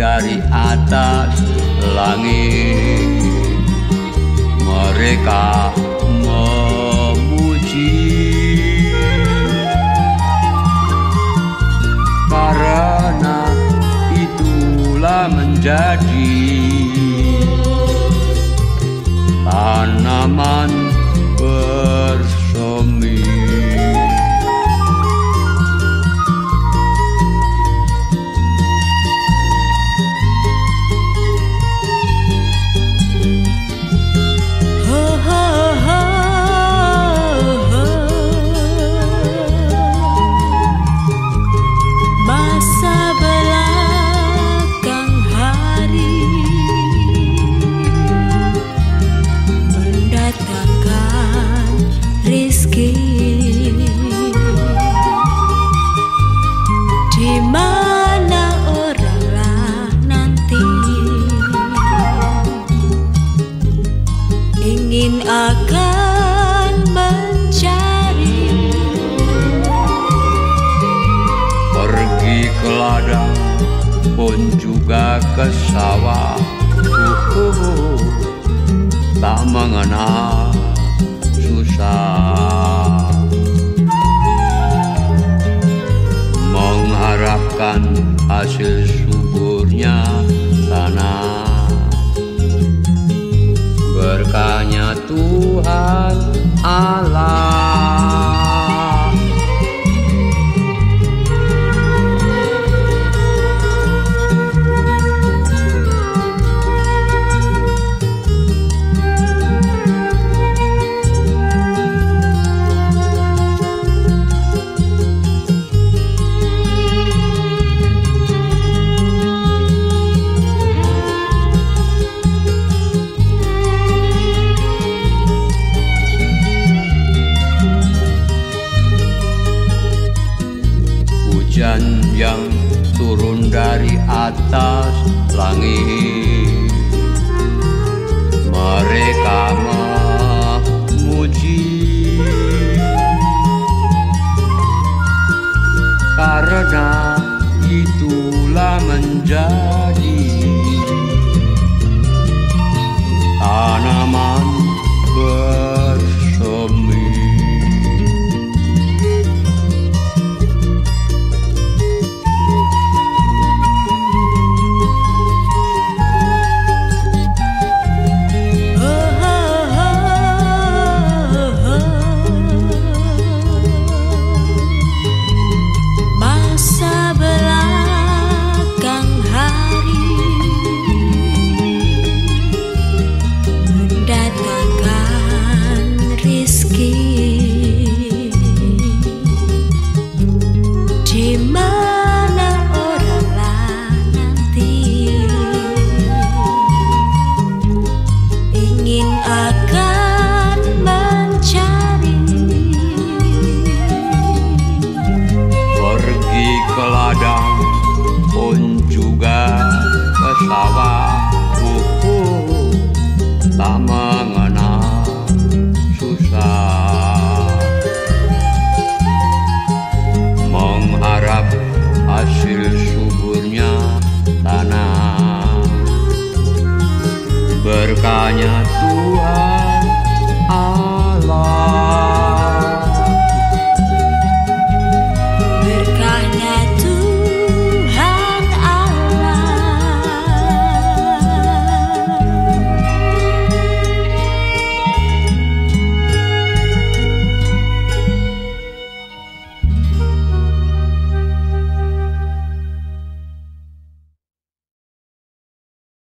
dari atas langit. Mereka akan mencari. Pergi ke ladang pun juga ke sawah. Tak mengenal hujan yang turun dari atas langit. Mereka memuji. Karena itulah menjadi tanaman